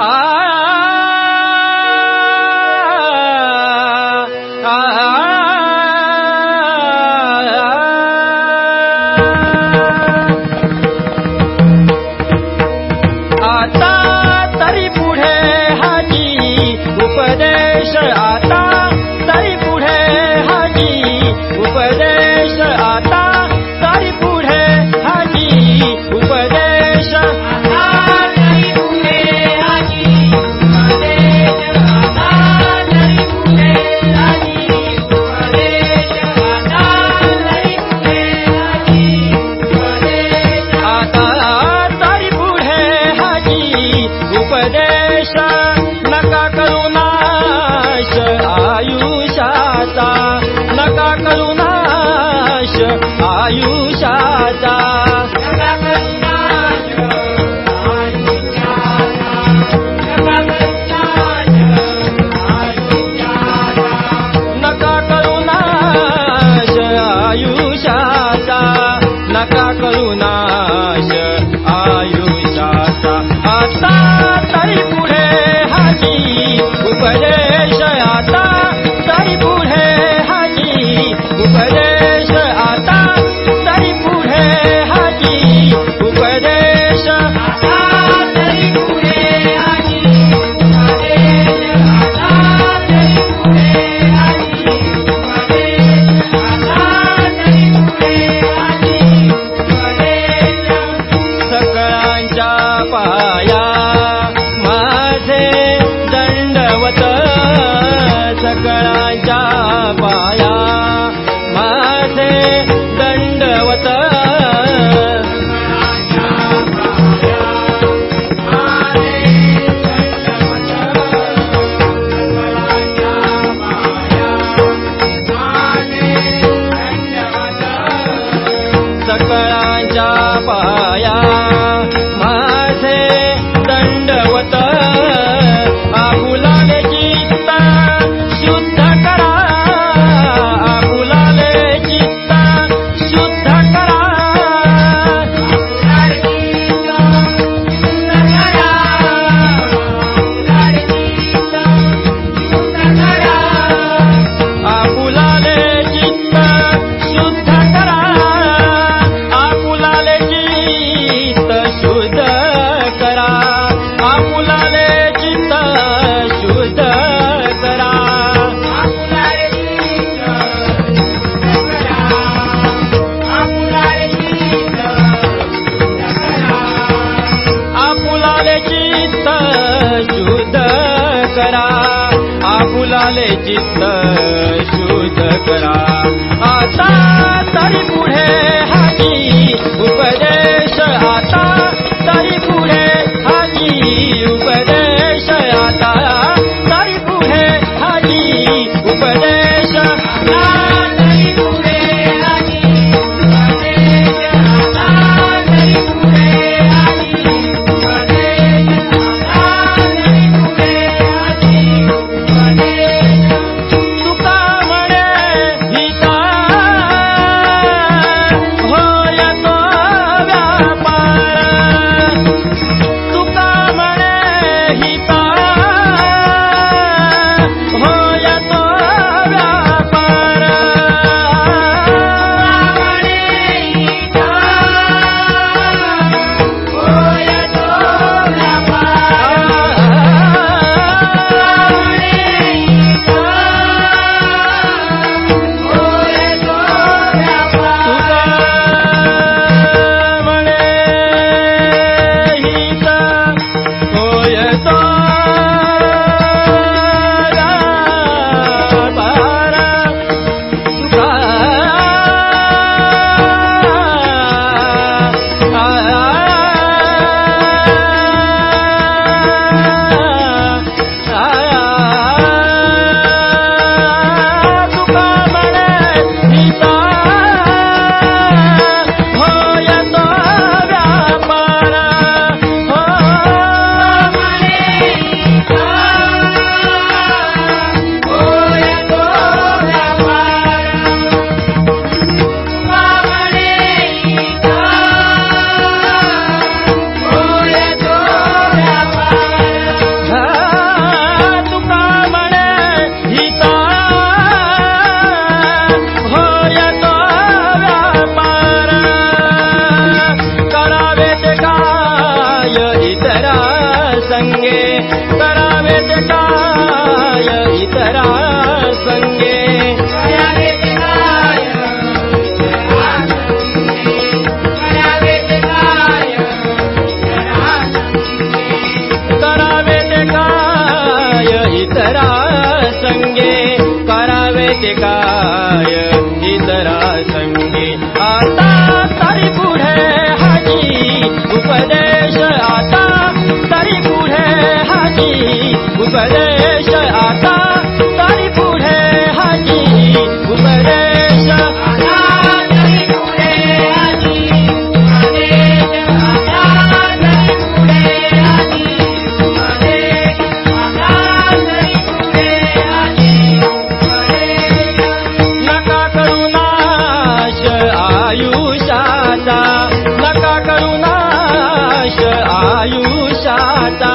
啊 युषा பா करा आपुलाले चित्त शुद्ध करा. आता तरी पुढे आता तरी हाजी उपदेश आता तरी पुढे हाजी उपदेश Mata